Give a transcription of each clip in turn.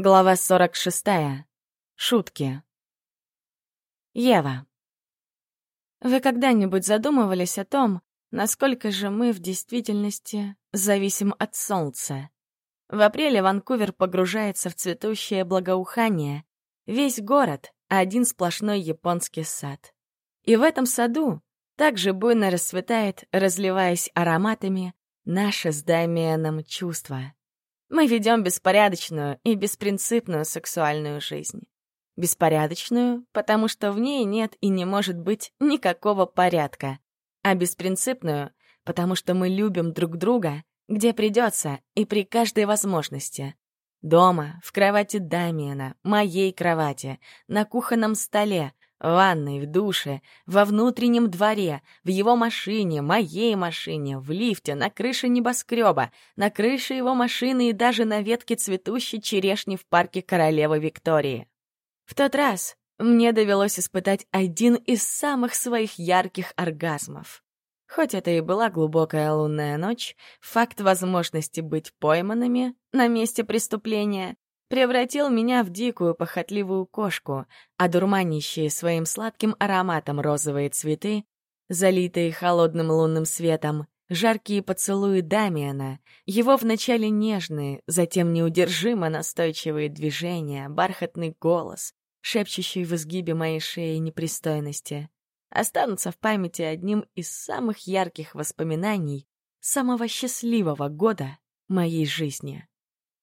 Глава 46. Шутки. Ева. Вы когда-нибудь задумывались о том, насколько же мы в действительности зависим от солнца? В апреле Ванкувер погружается в цветущее благоухание. Весь город — один сплошной японский сад. И в этом саду также буйно расцветает, разливаясь ароматами, наше с Дамианом чувство. Мы ведем беспорядочную и беспринципную сексуальную жизнь. Беспорядочную, потому что в ней нет и не может быть никакого порядка. А беспринципную, потому что мы любим друг друга, где придется и при каждой возможности. Дома, в кровати Дамиена, моей кровати, на кухонном столе, в ванной, в душе, во внутреннем дворе, в его машине, моей машине, в лифте, на крыше небоскреба, на крыше его машины и даже на ветке цветущей черешни в парке королевы Виктории. В тот раз мне довелось испытать один из самых своих ярких оргазмов. Хоть это и была глубокая лунная ночь, факт возможности быть пойманными на месте преступления превратил меня в дикую похотливую кошку, одурманящие своим сладким ароматом розовые цветы, залитые холодным лунным светом, жаркие поцелуи Дамиана, его вначале нежные, затем неудержимо настойчивые движения, бархатный голос, шепчущий в изгибе моей шеи непристойности, останутся в памяти одним из самых ярких воспоминаний самого счастливого года моей жизни.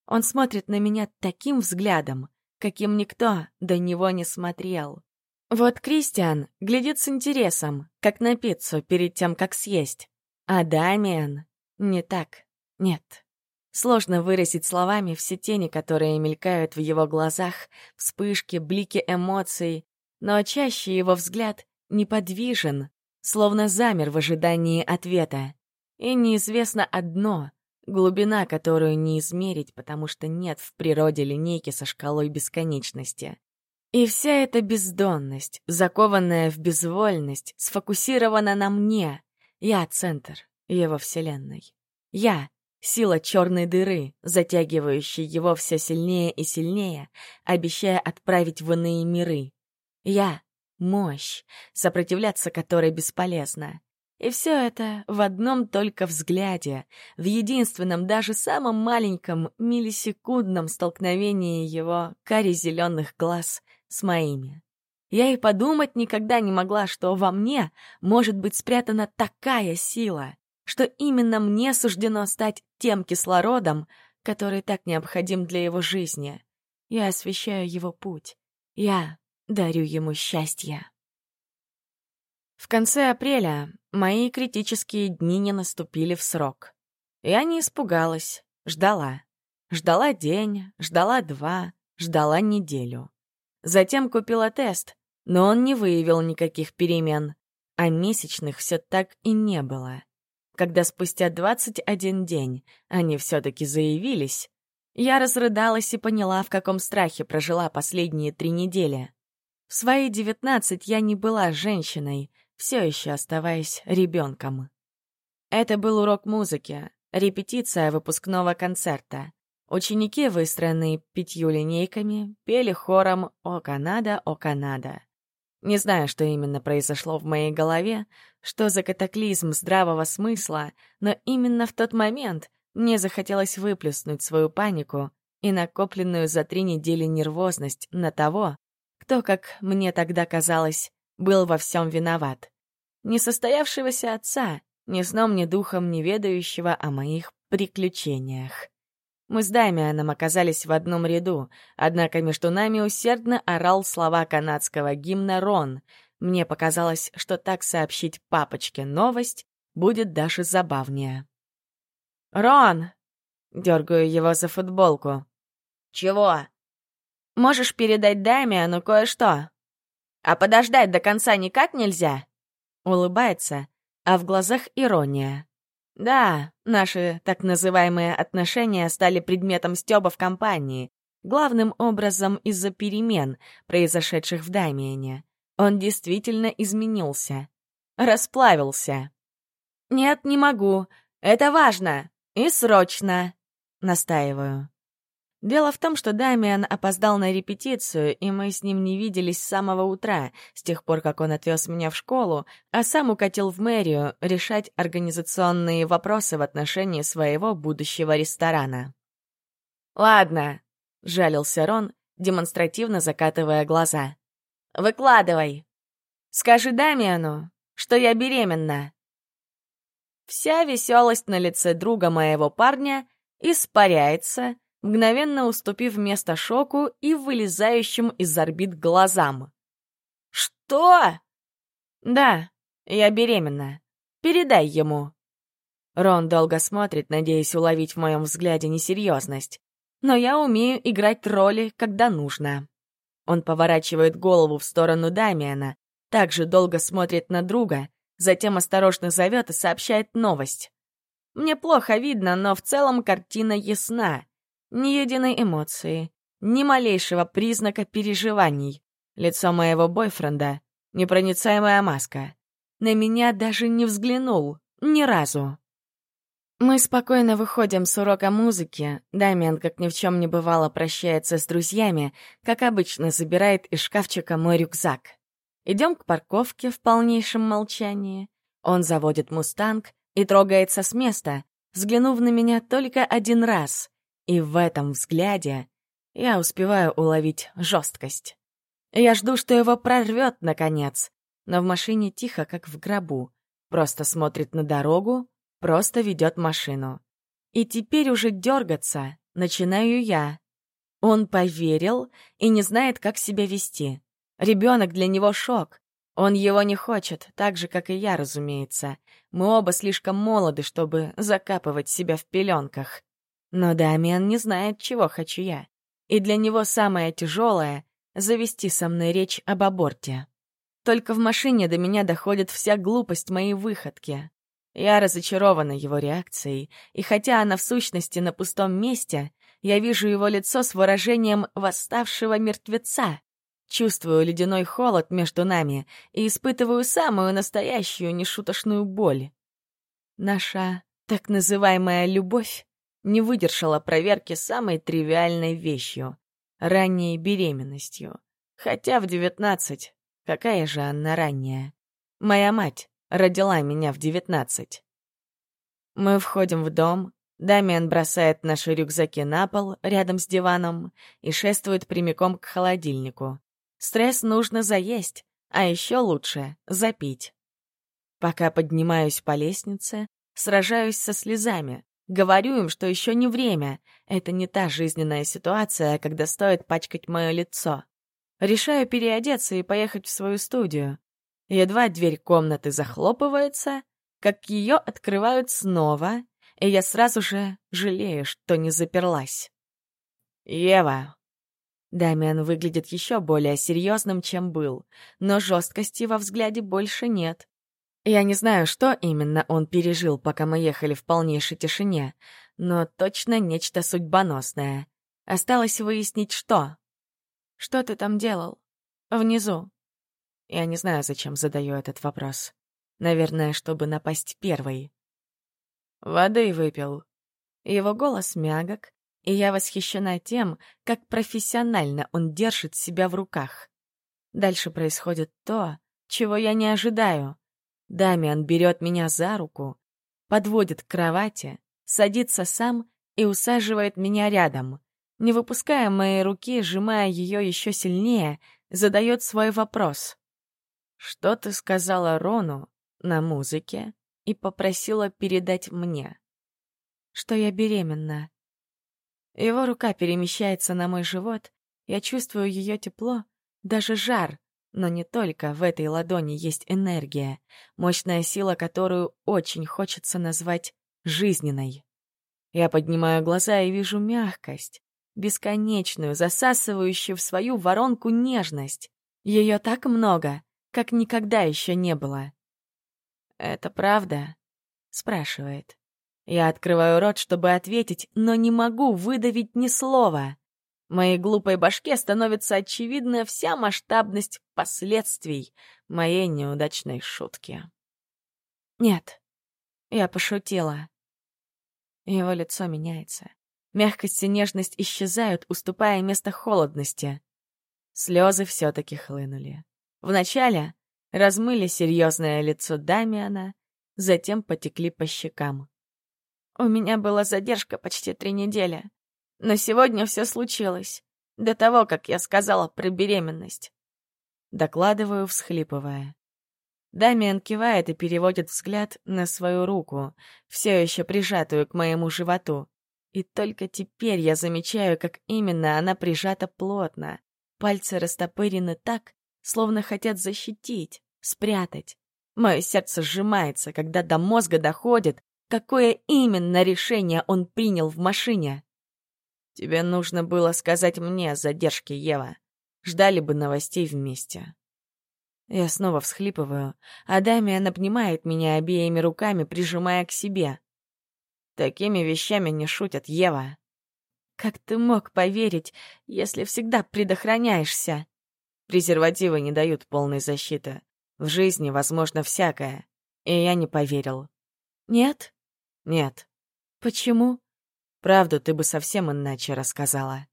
Он смотрит на меня таким взглядом, каким никто до него не смотрел. Вот Кристиан глядит с интересом, как на пиццу перед тем, как съесть. А Дамиан не так. Нет. Сложно выразить словами все тени, которые мелькают в его глазах, вспышки, блики эмоций, но чаще его взгляд неподвижен, словно замер в ожидании ответа. И неизвестно одно Глубина, которую не измерить, потому что нет в природе линейки со шкалой бесконечности. И вся эта бездонность, закованная в безвольность, сфокусирована на мне. Я — центр его вселенной. Я — сила черной дыры, затягивающая его все сильнее и сильнее, обещая отправить в иные миры. Я — мощь, сопротивляться которой бесполезно. И все это в одном только взгляде, в единственном, даже самом маленьком, миллисекундном столкновении его кари-зеленых глаз с моими. Я и подумать никогда не могла, что во мне может быть спрятана такая сила, что именно мне суждено стать тем кислородом, который так необходим для его жизни. Я освещаю его путь. Я дарю ему счастье. В конце апреля мои критические дни не наступили в срок. Я не испугалась, ждала. Ждала день, ждала два, ждала неделю. Затем купила тест, но он не выявил никаких перемен, а месячных все так и не было. Когда спустя 21 день они все-таки заявились, я разрыдалась и поняла, в каком страхе прожила последние три недели. В свои девятнадцать я не была женщиной — все еще оставаясь ребенком. Это был урок музыки, репетиция выпускного концерта. Ученики, выстроенные пятью линейками, пели хором «О Канада, о Канада». Не знаю, что именно произошло в моей голове, что за катаклизм здравого смысла, но именно в тот момент мне захотелось выплеснуть свою панику и накопленную за три недели нервозность на того, кто, как мне тогда казалось, был во всем виноват. Несостоявшегося отца, ни сном, ни духом не ведающего о моих приключениях. Мы с Дамианом оказались в одном ряду, однако между нами усердно орал слова канадского гимна «Рон». Мне показалось, что так сообщить папочке новость будет даже забавнее. «Рон!» — дергаю его за футболку. «Чего?» «Можешь передать Дамиану кое-что?» А подождать до конца никак нельзя?» Улыбается, а в глазах ирония. «Да, наши так называемые отношения стали предметом стёба в компании, главным образом из-за перемен, произошедших в Дамиене. Он действительно изменился. Расплавился. «Нет, не могу. Это важно. И срочно!» Настаиваю. Дело в том, что Дамиан опоздал на репетицию, и мы с ним не виделись с самого утра, с тех пор, как он отвез меня в школу, а сам укатил в мэрию решать организационные вопросы в отношении своего будущего ресторана. «Ладно», — жалился Рон, демонстративно закатывая глаза. «Выкладывай. Скажи Дамиану, что я беременна». Вся веселость на лице друга моего парня испаряется, мгновенно уступив место шоку и вылезающим из орбит глазам. «Что?» «Да, я беременна. Передай ему». Рон долго смотрит, надеясь уловить в моем взгляде несерьезность. Но я умею играть роли, когда нужно. Он поворачивает голову в сторону Дамиана, также долго смотрит на друга, затем осторожно зовет и сообщает новость. Мне плохо видно, но в целом картина ясна. Ни единой эмоции, ни малейшего признака переживаний. Лицо моего бойфренда — непроницаемая маска. На меня даже не взглянул, ни разу. Мы спокойно выходим с урока музыки. Дамиан, как ни в чем не бывало, прощается с друзьями, как обычно, забирает из шкафчика мой рюкзак. Идем к парковке в полнейшем молчании. Он заводит мустанг и трогается с места, взглянув на меня только один раз. И в этом взгляде я успеваю уловить жесткость. Я жду, что его прорвет, наконец, но в машине тихо, как в гробу. Просто смотрит на дорогу, просто ведет машину. И теперь уже дергаться начинаю я. Он поверил и не знает, как себя вести. Ребенок для него шок. Он его не хочет, так же, как и я, разумеется. Мы оба слишком молоды, чтобы закапывать себя в пеленках. Но Дамиан не знает, чего хочу я. И для него самое тяжелое — завести со мной речь об аборте. Только в машине до меня доходит вся глупость моей выходки. Я разочарована его реакцией, и хотя она в сущности на пустом месте, я вижу его лицо с выражением восставшего мертвеца. Чувствую ледяной холод между нами и испытываю самую настоящую нешуточную боль. Наша так называемая любовь не выдержала проверки самой тривиальной вещью — ранней беременностью. Хотя в девятнадцать, какая же она ранняя? Моя мать родила меня в девятнадцать. Мы входим в дом, Дамиан бросает наши рюкзаки на пол рядом с диваном и шествует прямиком к холодильнику. Стресс нужно заесть, а еще лучше — запить. Пока поднимаюсь по лестнице, сражаюсь со слезами, Говорю им, что еще не время. Это не та жизненная ситуация, когда стоит пачкать мое лицо. Решаю переодеться и поехать в свою студию. Едва дверь комнаты захлопывается, как ее открывают снова, и я сразу же жалею, что не заперлась. «Ева!» Дамиан выглядит еще более серьезным, чем был, но жесткости во взгляде больше нет. Я не знаю, что именно он пережил, пока мы ехали в полнейшей тишине, но точно нечто судьбоносное. Осталось выяснить, что. «Что ты там делал? Внизу?» Я не знаю, зачем задаю этот вопрос. Наверное, чтобы напасть первой. Воды выпил. Его голос мягок, и я восхищена тем, как профессионально он держит себя в руках. Дальше происходит то, чего я не ожидаю. Дамиан берет меня за руку, подводит к кровати, садится сам и усаживает меня рядом. Не выпуская моей руки, сжимая ее еще сильнее, задает свой вопрос. «Что ты сказала Рону на музыке и попросила передать мне?» «Что я беременна». Его рука перемещается на мой живот, я чувствую ее тепло, даже жар, но не только в этой ладони есть энергия, мощная сила, которую очень хочется назвать жизненной. Я поднимаю глаза и вижу мягкость, бесконечную, засасывающую в свою воронку нежность. Ее так много, как никогда еще не было. «Это правда?» — спрашивает. Я открываю рот, чтобы ответить, но не могу выдавить ни слова. Моей глупой башке становится очевидна вся масштабность последствий моей неудачной шутки. Нет, я пошутила. Его лицо меняется. Мягкость и нежность исчезают, уступая место холодности. Слезы все-таки хлынули. Вначале размыли серьезное лицо Дамиана, затем потекли по щекам. У меня была задержка почти три недели. Но сегодня все случилось. До того, как я сказала про беременность. Докладываю, всхлипывая. Дамиан кивает и переводит взгляд на свою руку, все еще прижатую к моему животу. И только теперь я замечаю, как именно она прижата плотно. Пальцы растопырены так, словно хотят защитить, спрятать. Мое сердце сжимается, когда до мозга доходит, какое именно решение он принял в машине. Тебе нужно было сказать мне о задержке, Ева. Ждали бы новостей вместе. Я снова всхлипываю, а Дамиан обнимает меня обеими руками, прижимая к себе. Такими вещами не шутят, Ева. Как ты мог поверить, если всегда предохраняешься? Презервативы не дают полной защиты. В жизни возможно всякое. И я не поверил. Нет? Нет. Почему? Правду ты бы совсем иначе рассказала.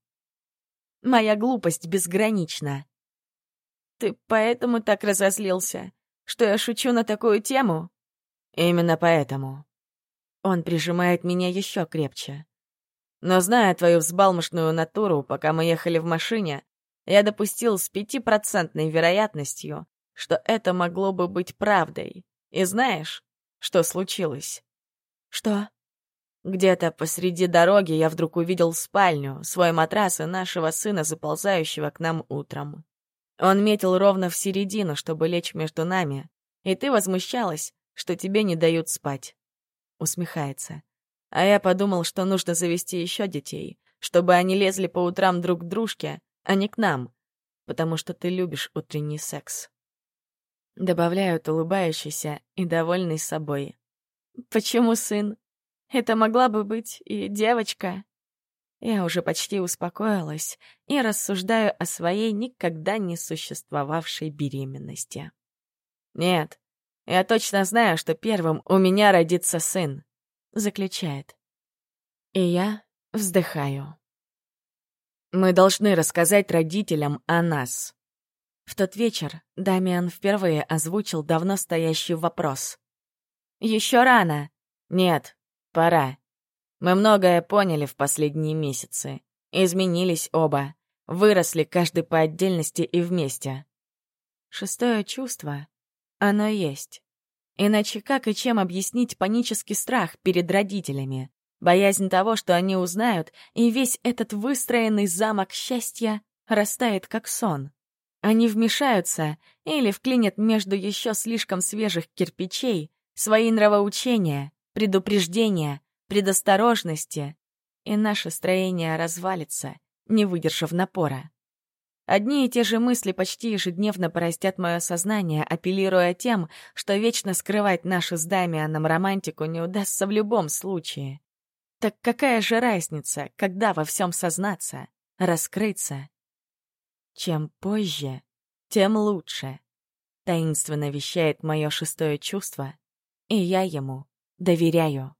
Моя глупость безгранична. Ты поэтому так разозлился, что я шучу на такую тему? Именно поэтому. Он прижимает меня еще крепче. Но зная твою взбалмошную натуру, пока мы ехали в машине, я допустил с пятипроцентной вероятностью, что это могло бы быть правдой. И знаешь, что случилось? Что? Где-то посреди дороги я вдруг увидел спальню, свой матрас и нашего сына, заползающего к нам утром. Он метил ровно в середину, чтобы лечь между нами, и ты возмущалась, что тебе не дают спать. Усмехается. А я подумал, что нужно завести еще детей, чтобы они лезли по утрам друг к дружке, а не к нам, потому что ты любишь утренний секс. Добавляют улыбающийся и довольный собой. Почему сын? Это могла бы быть и девочка. Я уже почти успокоилась и рассуждаю о своей никогда не существовавшей беременности. «Нет, я точно знаю, что первым у меня родится сын», — заключает. И я вздыхаю. Мы должны рассказать родителям о нас. В тот вечер Дамиан впервые озвучил давно стоящий вопрос. «Еще рано». «Нет, Пора. Мы многое поняли в последние месяцы. Изменились оба. Выросли каждый по отдельности и вместе. Шестое чувство. Оно есть. Иначе как и чем объяснить панический страх перед родителями? Боязнь того, что они узнают, и весь этот выстроенный замок счастья растает как сон. Они вмешаются или вклинят между еще слишком свежих кирпичей свои нравоучения, предупреждения, предосторожности, и наше строение развалится, не выдержав напора. Одни и те же мысли почти ежедневно порастят мое сознание, апеллируя тем, что вечно скрывать нашу с Дамианом романтику не удастся в любом случае. Так какая же разница, когда во всем сознаться, раскрыться? Чем позже, тем лучше. Таинственно вещает мое шестое чувство, и я ему доверяю.